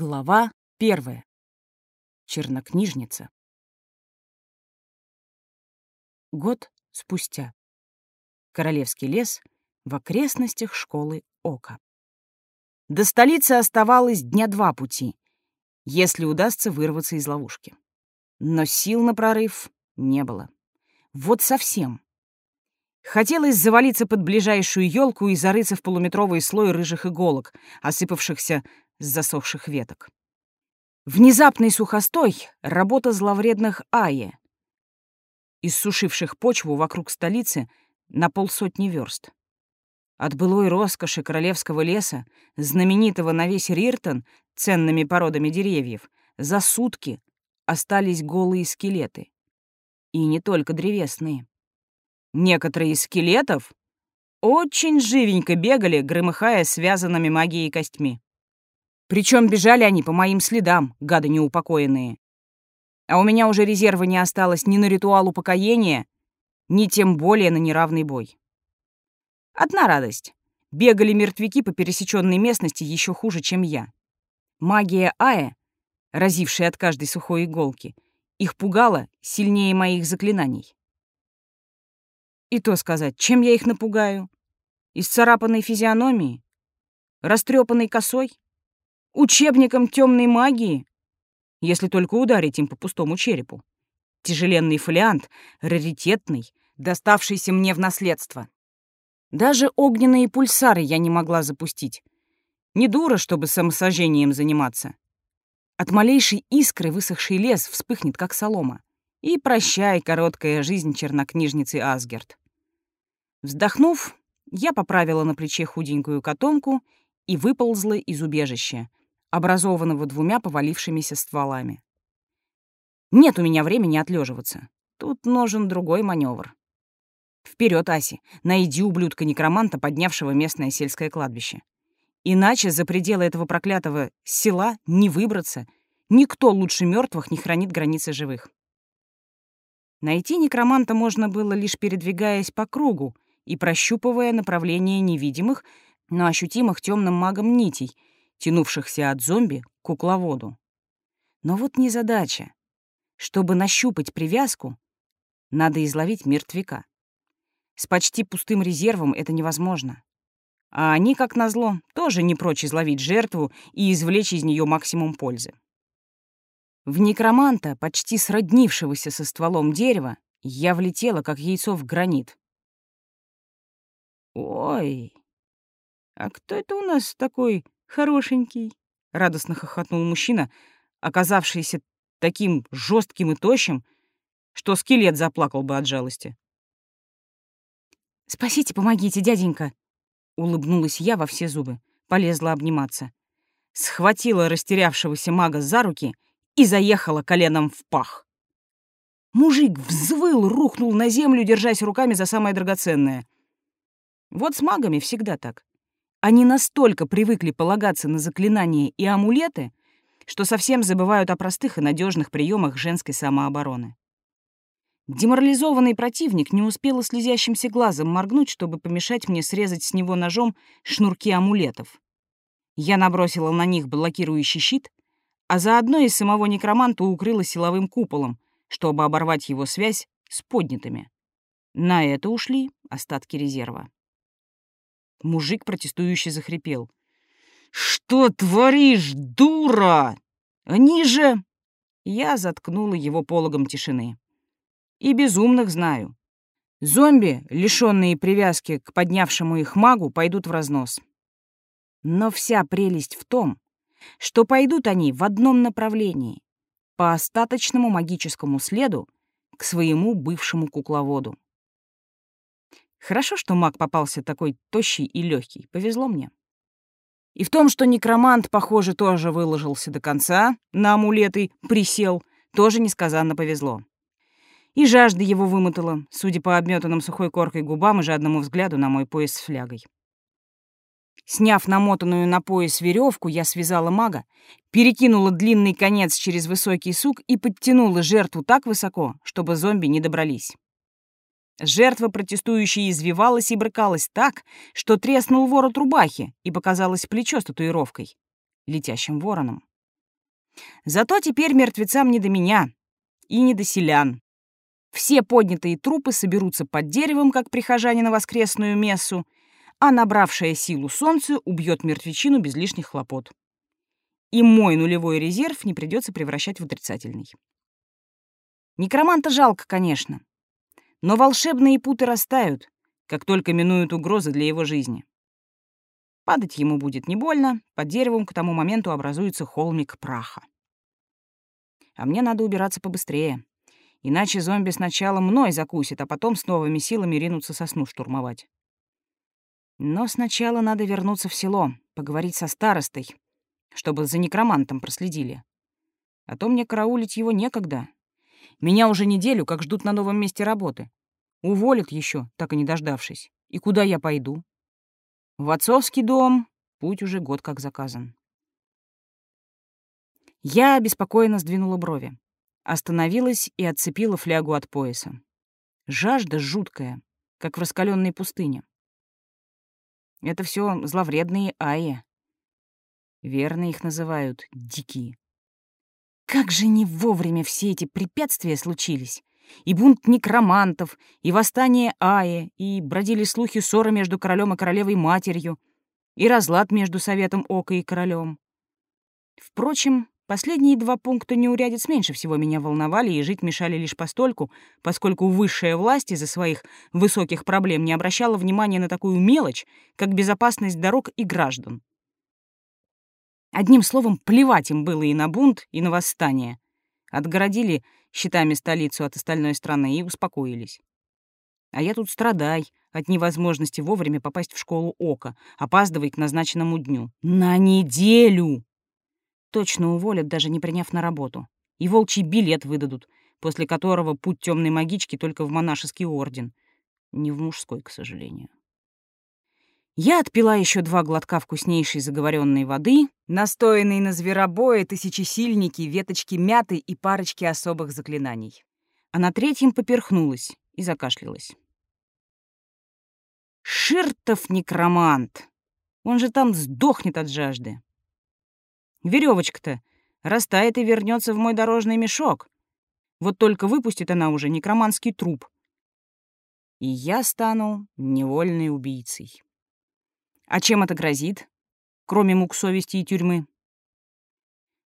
Глава первая. Чернокнижница. Год спустя. Королевский лес в окрестностях школы Ока. До столицы оставалось дня два пути, если удастся вырваться из ловушки. Но сил на прорыв не было. Вот совсем. Хотелось завалиться под ближайшую елку и зарыться в полуметровый слой рыжих иголок, осыпавшихся с засохших веток. Внезапный сухостой — работа зловредных Аи, иссушивших почву вокруг столицы на полсотни верст. От былой роскоши королевского леса, знаменитого на весь Риртон ценными породами деревьев, за сутки остались голые скелеты. И не только древесные. Некоторые из скелетов очень живенько бегали, громыхая связанными магией костьми. Причем бежали они по моим следам, гады неупокоенные. А у меня уже резерва не осталось ни на ритуал упокоения, ни тем более на неравный бой. Одна радость. Бегали мертвяки по пересеченной местности еще хуже, чем я. Магия Ая, разившая от каждой сухой иголки, их пугала сильнее моих заклинаний. И то сказать, чем я их напугаю? Исцарапанной физиономией? Растрепанной косой? Учебником темной магии, если только ударить им по пустому черепу. Тяжеленный фолиант, раритетный, доставшийся мне в наследство. Даже огненные пульсары я не могла запустить. Не дура, чтобы самосожжением заниматься. От малейшей искры высохший лес вспыхнет, как солома. И прощай, короткая жизнь чернокнижницы Асгерт. Вздохнув, я поправила на плече худенькую котомку и выползла из убежища, образованного двумя повалившимися стволами. Нет у меня времени отлеживаться. Тут нужен другой маневр. Вперед, Аси, найди ублюдка-некроманта, поднявшего местное сельское кладбище. Иначе за пределы этого проклятого села не выбраться. Никто лучше мертвых не хранит границы живых. Найти некроманта можно было лишь передвигаясь по кругу и прощупывая направление невидимых, но ощутимых темным магом нитей — тянувшихся от зомби к кукловоду. Но вот не задача. Чтобы нащупать привязку, надо изловить мертвяка. С почти пустым резервом это невозможно. А они, как назло, тоже не прочь изловить жертву и извлечь из нее максимум пользы. В некроманта, почти сроднившегося со стволом дерева, я влетела, как яйцо в гранит. «Ой, а кто это у нас такой Хорошенький, радостно хохотнул мужчина, оказавшийся таким жестким и тощим, что скелет заплакал бы от жалости. «Спасите, помогите, дяденька!» Улыбнулась я во все зубы, полезла обниматься. Схватила растерявшегося мага за руки и заехала коленом в пах. Мужик взвыл, рухнул на землю, держась руками за самое драгоценное. Вот с магами всегда так. Они настолько привыкли полагаться на заклинания и амулеты, что совсем забывают о простых и надежных приемах женской самообороны. Деморализованный противник не успел слезящимся глазом моргнуть, чтобы помешать мне срезать с него ножом шнурки амулетов. Я набросила на них блокирующий щит, а заодно и самого некроманта укрыла силовым куполом, чтобы оборвать его связь с поднятыми. На это ушли остатки резерва. Мужик протестующий захрипел. «Что творишь, дура? Они же...» Я заткнула его пологом тишины. «И безумных знаю. Зомби, лишенные привязки к поднявшему их магу, пойдут в разнос. Но вся прелесть в том, что пойдут они в одном направлении, по остаточному магическому следу к своему бывшему кукловоду. Хорошо, что маг попался такой тощий и легкий. Повезло мне. И в том, что некромант, похоже, тоже выложился до конца, на амулеты присел, тоже несказанно повезло. И жажда его вымотала, судя по обметанным сухой коркой губам и жадному взгляду на мой пояс с флягой. Сняв намотанную на пояс веревку, я связала мага, перекинула длинный конец через высокий сук и подтянула жертву так высоко, чтобы зомби не добрались. Жертва протестующая извивалась и брыкалась так, что треснул ворот рубахи и показалось плечо с татуировкой, летящим вороном. Зато теперь мертвецам не до меня и не до селян. Все поднятые трупы соберутся под деревом, как прихожане на воскресную мессу, а набравшая силу солнце убьет мертвечину без лишних хлопот. И мой нулевой резерв не придется превращать в отрицательный. Некроманта жалко, конечно, но волшебные путы растают, как только минуют угрозы для его жизни. Падать ему будет не больно, под деревом к тому моменту образуется холмик праха. А мне надо убираться побыстрее. Иначе зомби сначала мной закусит, а потом с новыми силами ринутся сосну штурмовать. Но сначала надо вернуться в село, поговорить со старостой, чтобы за некромантом проследили. А то мне караулить его некогда. Меня уже неделю как ждут на новом месте работы. Уволят еще, так и не дождавшись. И куда я пойду? В отцовский дом путь уже год как заказан. Я обеспокоенно сдвинула брови. Остановилась и отцепила флягу от пояса. Жажда жуткая, как в раскаленной пустыне. Это все зловредные аи. Верно их называют дикие. Как же не вовремя все эти препятствия случились. И бунт некромантов, и восстание Аи, и бродили слухи ссоры между королем и королевой матерью, и разлад между Советом Ока и королем. Впрочем, последние два пункта неурядиц меньше всего меня волновали и жить мешали лишь постольку, поскольку высшая власть из-за своих высоких проблем не обращала внимания на такую мелочь, как безопасность дорог и граждан. Одним словом, плевать им было и на бунт, и на восстание. Отгородили щитами столицу от остальной страны и успокоились. А я тут страдай от невозможности вовремя попасть в школу Ока, опаздывай к назначенному дню. На неделю! Точно уволят, даже не приняв на работу. И волчий билет выдадут, после которого путь темной магички только в монашеский орден. Не в мужской, к сожалению. Я отпила еще два глотка вкуснейшей заговоренной воды, настоянной на зверобое, тысячесильники, веточки мяты и парочки особых заклинаний. А на третьем поперхнулась и закашлялась. Ширтов некромант! Он же там сдохнет от жажды. Веревочка-то растает и вернется в мой дорожный мешок. Вот только выпустит она уже некроманский труп. И я стану невольной убийцей. А чем это грозит? Кроме мук совести и тюрьмы.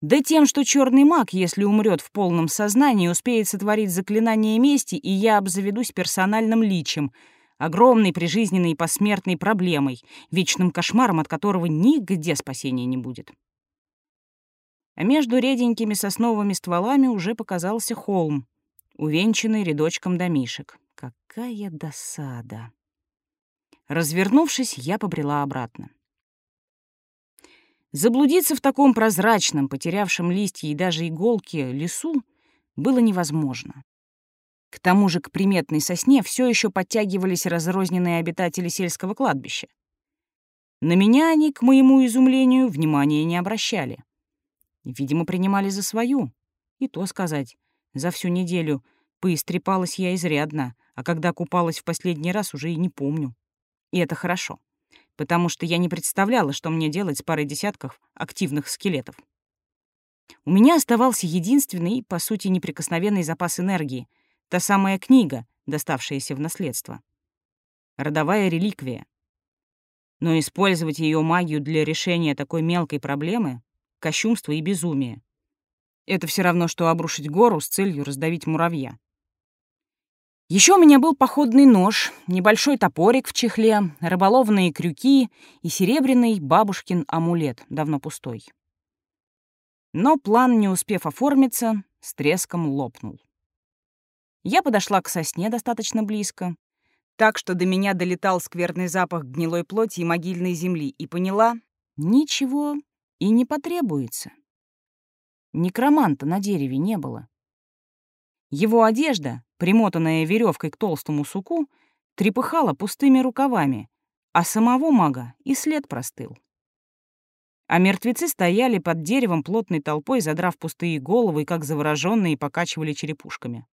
Да тем, что черный маг, если умрет в полном сознании, успеет сотворить заклинание мести, и я обзаведусь персональным личем, огромной прижизненной и посмертной проблемой, вечным кошмаром, от которого нигде спасения не будет. А между реденькими сосновыми стволами уже показался холм, увенчанный рядочком домишек. Какая досада! Развернувшись, я побрела обратно. Заблудиться в таком прозрачном, потерявшем листья и даже иголки лесу было невозможно. К тому же к приметной сосне все еще подтягивались разрозненные обитатели сельского кладбища. На меня они, к моему изумлению, внимания не обращали. Видимо, принимали за свою. И то сказать, за всю неделю поистрепалась я изрядно, а когда купалась в последний раз, уже и не помню. И это хорошо, потому что я не представляла, что мне делать с парой десятков активных скелетов. У меня оставался единственный по сути, неприкосновенный запас энергии, та самая книга, доставшаяся в наследство. Родовая реликвия. Но использовать ее магию для решения такой мелкой проблемы — кощунство и безумие. Это все равно, что обрушить гору с целью раздавить муравья. Еще у меня был походный нож, небольшой топорик в чехле, рыболовные крюки и серебряный бабушкин амулет, давно пустой. Но план, не успев оформиться, с треском лопнул. Я подошла к сосне достаточно близко, так что до меня долетал скверный запах гнилой плоти и могильной земли, и поняла — ничего и не потребуется. Некроманта на дереве не было. Его одежда, примотанная веревкой к толстому суку, трепыхала пустыми рукавами, а самого мага и след простыл. А мертвецы стояли под деревом плотной толпой, задрав пустые головы, как завороженные, покачивали черепушками.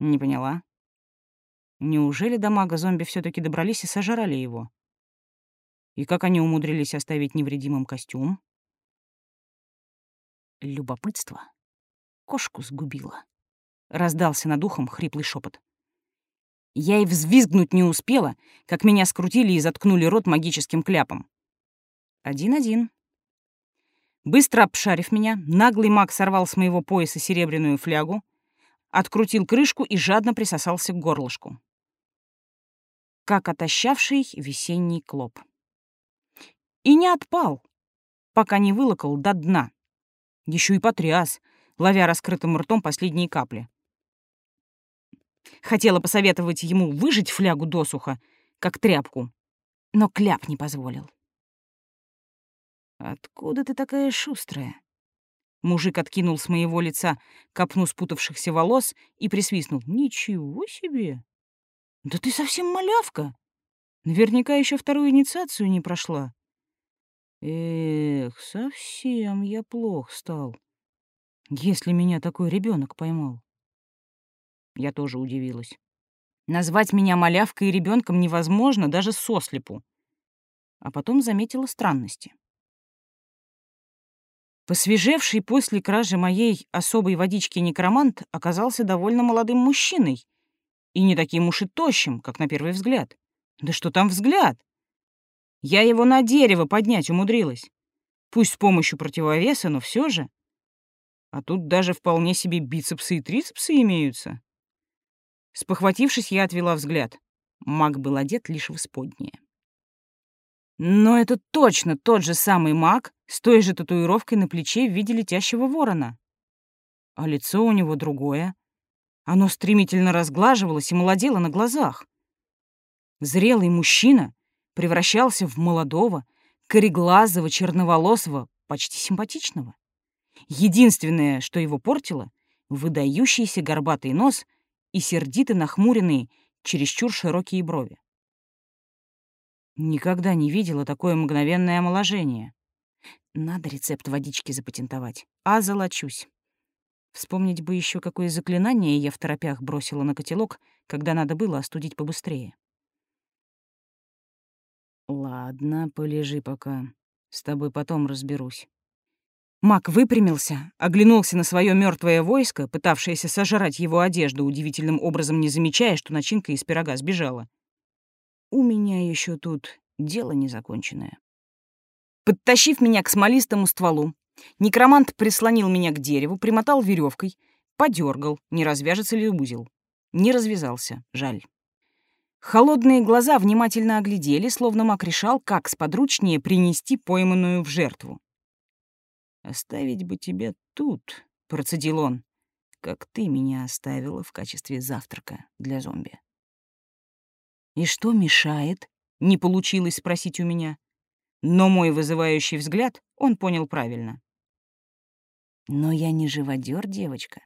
Не поняла. Неужели до мага зомби все таки добрались и сожрали его? И как они умудрились оставить невредимым костюм? Любопытство кошку сгубило. Раздался над ухом хриплый шепот. Я и взвизгнуть не успела, как меня скрутили и заткнули рот магическим кляпом. Один-один. Быстро обшарив меня, наглый маг сорвал с моего пояса серебряную флягу, открутил крышку и жадно присосался к горлышку. Как отощавший весенний клоп. И не отпал, пока не вылокал до дна. Еще и потряс, ловя раскрытым ртом последние капли. Хотела посоветовать ему выжать флягу досуха, как тряпку, но кляп не позволил. «Откуда ты такая шустрая?» Мужик откинул с моего лица копну спутавшихся волос и присвистнул. «Ничего себе! Да ты совсем малявка! Наверняка еще вторую инициацию не прошла. Эх, совсем я плох стал, если меня такой ребенок поймал. Я тоже удивилась. Назвать меня малявкой и ребенком невозможно даже сослепу. А потом заметила странности. Посвежевший после кражи моей особой водички некромант оказался довольно молодым мужчиной и не таким уж и тощим, как на первый взгляд. Да что там взгляд? Я его на дерево поднять умудрилась. Пусть с помощью противовеса, но все же. А тут даже вполне себе бицепсы и трицепсы имеются. Спохватившись, я отвела взгляд. Маг был одет лишь в исподнее. Но это точно тот же самый маг с той же татуировкой на плече в виде летящего ворона. А лицо у него другое. Оно стремительно разглаживалось и молодело на глазах. Зрелый мужчина превращался в молодого, кореглазого, черноволосого, почти симпатичного. Единственное, что его портило — выдающийся горбатый нос и сердито нахмуренные, чересчур широкие брови. Никогда не видела такое мгновенное омоложение. Надо рецепт водички запатентовать, а золочусь. Вспомнить бы еще, какое заклинание я в торопях бросила на котелок, когда надо было остудить побыстрее. Ладно, полежи пока. С тобой потом разберусь. Мак выпрямился, оглянулся на свое мертвое войско, пытавшееся сожрать его одежду, удивительным образом не замечая, что начинка из пирога сбежала. У меня еще тут дело незаконченное. Подтащив меня к смолистому стволу, некромант прислонил меня к дереву, примотал веревкой, подергал, не развяжется ли узел. Не развязался, жаль. Холодные глаза внимательно оглядели, словно маг решал, как сподручнее принести пойманную в жертву. «Оставить бы тебя тут», — процедил он, — «как ты меня оставила в качестве завтрака для зомби». «И что мешает?» — не получилось спросить у меня. Но мой вызывающий взгляд он понял правильно. «Но я не живодер, девочка».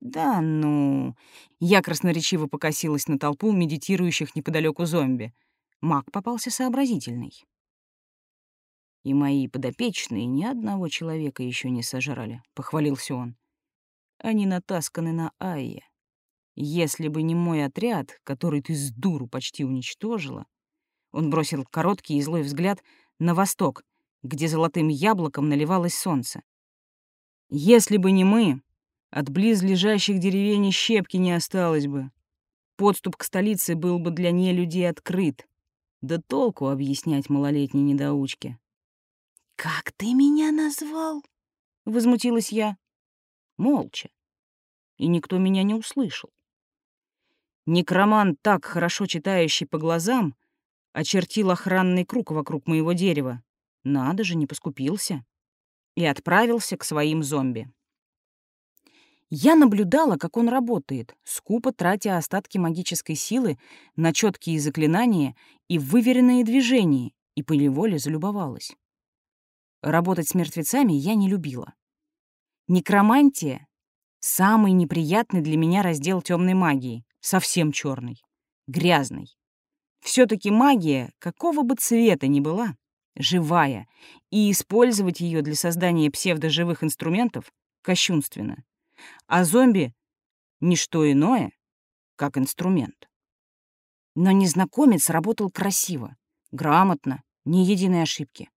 «Да ну...» Я красноречиво покосилась на толпу медитирующих неподалеку зомби. Маг попался сообразительный. И мои подопечные ни одного человека еще не сожрали, — похвалился он. Они натасканы на Айе. Если бы не мой отряд, который ты с дуру почти уничтожила... Он бросил короткий и злой взгляд на восток, где золотым яблоком наливалось солнце. Если бы не мы, от близлежащих деревень щепки не осталось бы. Подступ к столице был бы для нелюдей открыт. Да толку объяснять малолетней недоучке. «Как ты меня назвал?» — возмутилась я. Молча. И никто меня не услышал. Некромант, так хорошо читающий по глазам, очертил охранный круг вокруг моего дерева. Надо же, не поскупился. И отправился к своим зомби. Я наблюдала, как он работает, скупо тратя остатки магической силы на четкие заклинания и выверенные движения, и поневоле залюбовалась. Работать с мертвецами я не любила. Некромантия — самый неприятный для меня раздел темной магии, совсем черный, грязный. все таки магия, какого бы цвета ни была, живая, и использовать ее для создания псевдоживых инструментов кощунственно. А зомби — ничто иное, как инструмент. Но незнакомец работал красиво, грамотно, ни единой ошибки.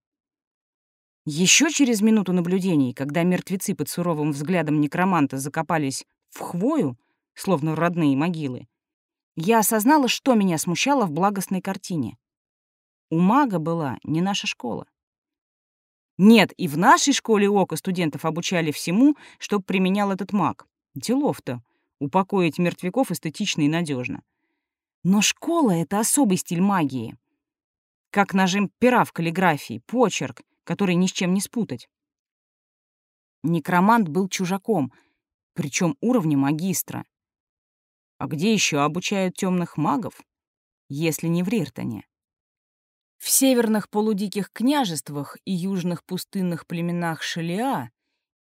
Еще через минуту наблюдений, когда мертвецы под суровым взглядом некроманта закопались в хвою, словно родные могилы, я осознала, что меня смущало в благостной картине. У мага была не наша школа. Нет, и в нашей школе ока студентов обучали всему, что применял этот маг. Делов-то упокоить мертвяков эстетично и надежно. Но школа — это особый стиль магии. Как нажим пера в каллиграфии, почерк, который ни с чем не спутать. Некромант был чужаком, причем уровня магистра. А где еще обучают темных магов, если не в Риртоне? В северных полудиких княжествах и южных пустынных племенах Шалиа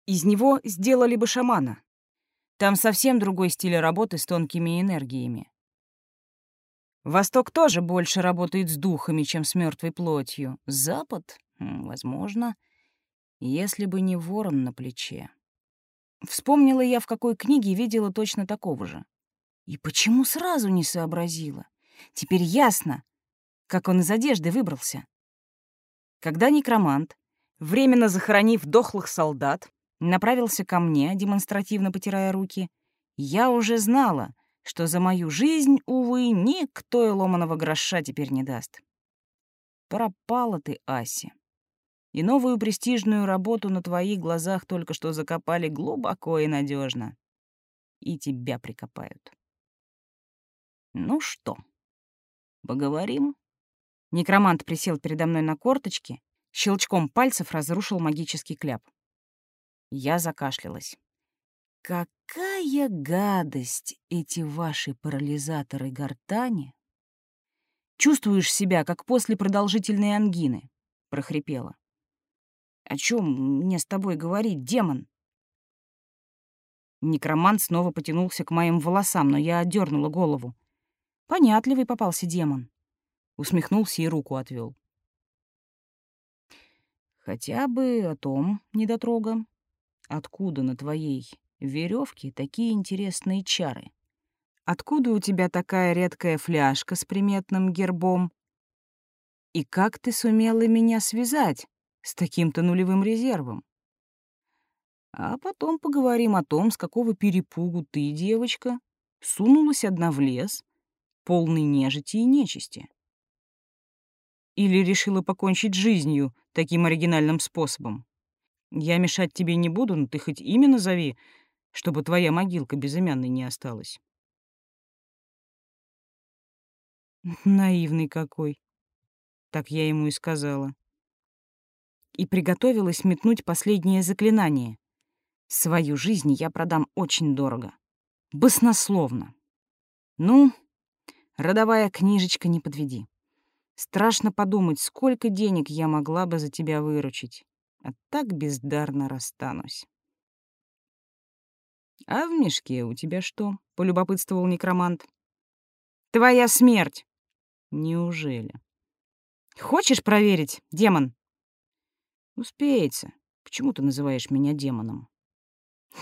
из него сделали бы шамана. Там совсем другой стиль работы с тонкими энергиями. Восток тоже больше работает с духами, чем с мертвой плотью. Запад, возможно, если бы не ворон на плече. Вспомнила я, в какой книге видела точно такого же. И почему сразу не сообразила? Теперь ясно, как он из одежды выбрался. Когда некромант, временно захоронив дохлых солдат, направился ко мне, демонстративно потирая руки, я уже знала, что за мою жизнь, увы, никто и ломаного гроша теперь не даст. Пропала ты, Аси. И новую престижную работу на твоих глазах только что закопали глубоко и надежно. И тебя прикопают. Ну что, поговорим? Некромант присел передо мной на корточки, щелчком пальцев разрушил магический кляп. Я закашлялась. «Какая гадость эти ваши парализаторы гортани!» «Чувствуешь себя, как после продолжительной ангины», — прохрипела. «О чем мне с тобой говорить, демон?» Некромант снова потянулся к моим волосам, но я отдернула голову. Понятливый попался демон усмехнулся и руку отвел. Хотя бы о том, недотрога, откуда на твоей веревке такие интересные чары? Откуда у тебя такая редкая фляжка с приметным гербом? И как ты сумела меня связать с таким-то нулевым резервом? А потом поговорим о том, с какого перепугу ты, девочка, сунулась одна в лес, полный нежити и нечисти. Или решила покончить жизнью таким оригинальным способом? Я мешать тебе не буду, но ты хоть имя назови, чтобы твоя могилка безымянной не осталась. Наивный какой. Так я ему и сказала. И приготовилась метнуть последнее заклинание. Свою жизнь я продам очень дорого. Баснословно. Ну, родовая книжечка, не подведи. Страшно подумать, сколько денег я могла бы за тебя выручить. А так бездарно расстанусь. «А в мешке у тебя что?» — полюбопытствовал некромант. «Твоя смерть!» «Неужели?» «Хочешь проверить, демон?» «Успеется. Почему ты называешь меня демоном?»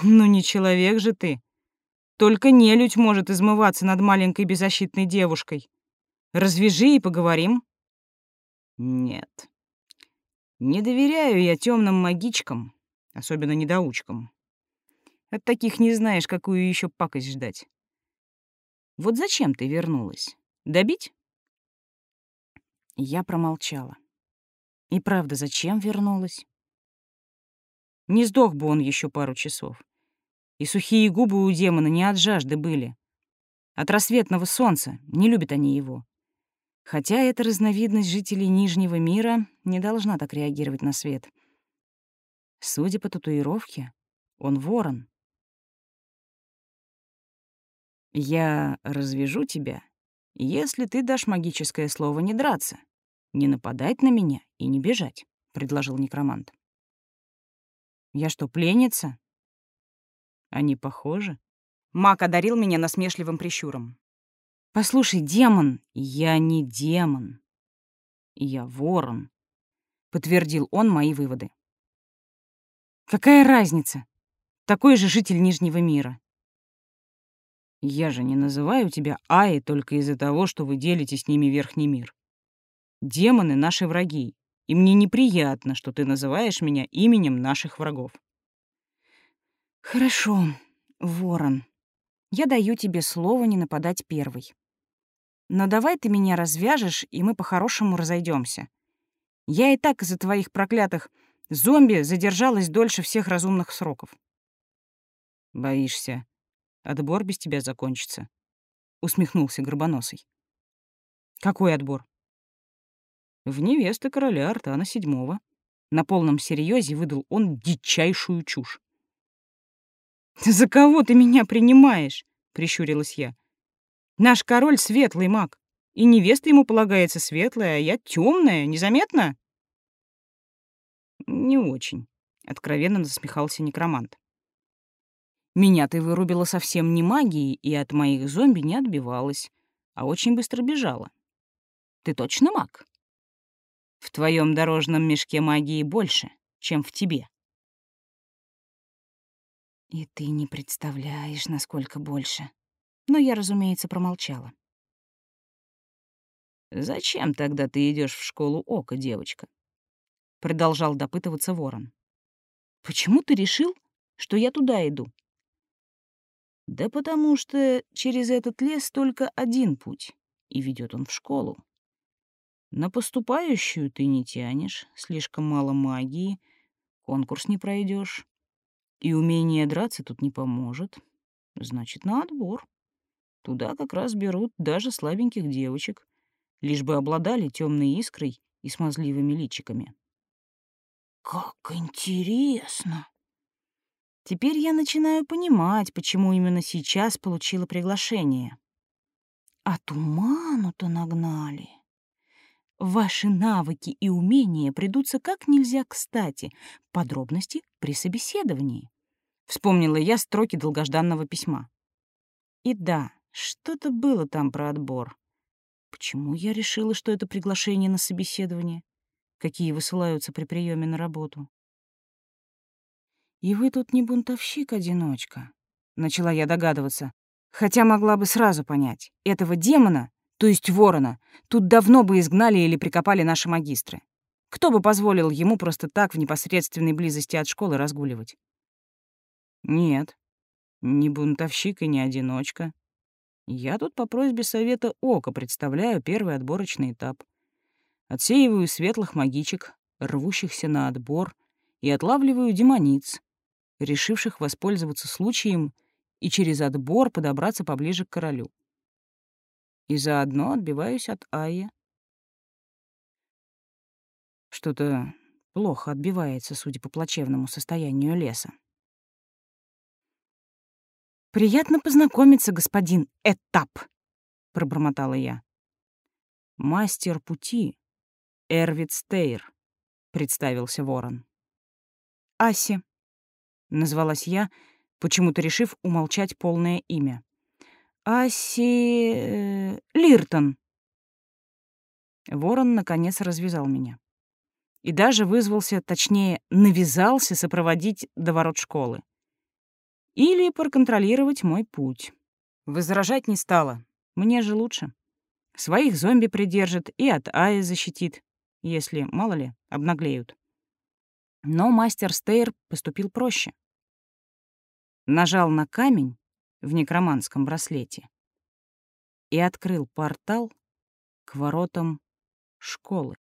«Ну не человек же ты. Только нелюдь может измываться над маленькой беззащитной девушкой. Развяжи и поговорим. Нет. Не доверяю я темным магичкам, особенно недоучкам. От таких не знаешь, какую еще пакость ждать. Вот зачем ты вернулась? Добить? Я промолчала. И правда, зачем вернулась? Не сдох бы он еще пару часов. И сухие губы у демона не от жажды были. От рассветного солнца, не любят они его. Хотя эта разновидность жителей Нижнего мира не должна так реагировать на свет. Судя по татуировке, он ворон. «Я развяжу тебя, если ты дашь магическое слово не драться, не нападать на меня и не бежать», — предложил некромант. «Я что, пленница?» «Они похожи?» Маг одарил меня насмешливым прищуром. «Послушай, демон, я не демон. Я ворон», — подтвердил он мои выводы. «Какая разница? Такой же житель Нижнего мира». «Я же не называю тебя Аи только из-за того, что вы делите с ними Верхний мир. Демоны — наши враги, и мне неприятно, что ты называешь меня именем наших врагов. Хорошо, Ворон. Я даю тебе слово не нападать первый. Но давай ты меня развяжешь, и мы по-хорошему разойдемся. Я и так из-за твоих проклятых зомби задержалась дольше всех разумных сроков. Боишься, отбор без тебя закончится, усмехнулся Горбоносый. Какой отбор? В невесты короля Артана VII. На полном серьезе выдал он дичайшую чушь. «За кого ты меня принимаешь?» — прищурилась я. «Наш король — светлый маг, и невеста ему полагается светлая, а я темная, незаметно?» «Не очень», — откровенно насмехался некромант. «Меня ты вырубила совсем не магией и от моих зомби не отбивалась, а очень быстро бежала. Ты точно маг? В твоем дорожном мешке магии больше, чем в тебе». И ты не представляешь, насколько больше. Но я, разумеется, промолчала. «Зачем тогда ты идешь в школу Ока, девочка?» Продолжал допытываться ворон. «Почему ты решил, что я туда иду?» «Да потому что через этот лес только один путь, и ведет он в школу. На поступающую ты не тянешь, слишком мало магии, конкурс не пройдешь. И умение драться тут не поможет. Значит, на отбор. Туда как раз берут даже слабеньких девочек, лишь бы обладали темной искрой и смазливыми личиками. Как интересно! Теперь я начинаю понимать, почему именно сейчас получила приглашение. А туману-то нагнали. Ваши навыки и умения придутся как нельзя кстати. Подробности при собеседовании. Вспомнила я строки долгожданного письма. И да, что-то было там про отбор. Почему я решила, что это приглашение на собеседование, какие высылаются при приеме на работу? И вы тут не бунтовщик-одиночка, начала я догадываться, хотя могла бы сразу понять. Этого демона то есть ворона, тут давно бы изгнали или прикопали наши магистры. Кто бы позволил ему просто так в непосредственной близости от школы разгуливать? Нет, не бунтовщик и не одиночка. Я тут по просьбе совета Ока представляю первый отборочный этап. Отсеиваю светлых магичек, рвущихся на отбор, и отлавливаю демониц, решивших воспользоваться случаем и через отбор подобраться поближе к королю и заодно отбиваюсь от Аи. Что-то плохо отбивается, судя по плачевному состоянию леса. «Приятно познакомиться, господин Этап», — пробормотала я. «Мастер пути, Эрвид Стейр», — представился ворон. «Аси», — назвалась я, почему-то решив умолчать полное имя. Аси... Э, Лиртон. Ворон, наконец, развязал меня. И даже вызвался, точнее, навязался сопроводить до ворот школы. Или проконтролировать мой путь. Возражать не стала. Мне же лучше. Своих зомби придержит и от Аи защитит, если, мало ли, обнаглеют. Но мастер Стейр поступил проще. Нажал на камень, в некроманском браслете и открыл портал к воротам школы.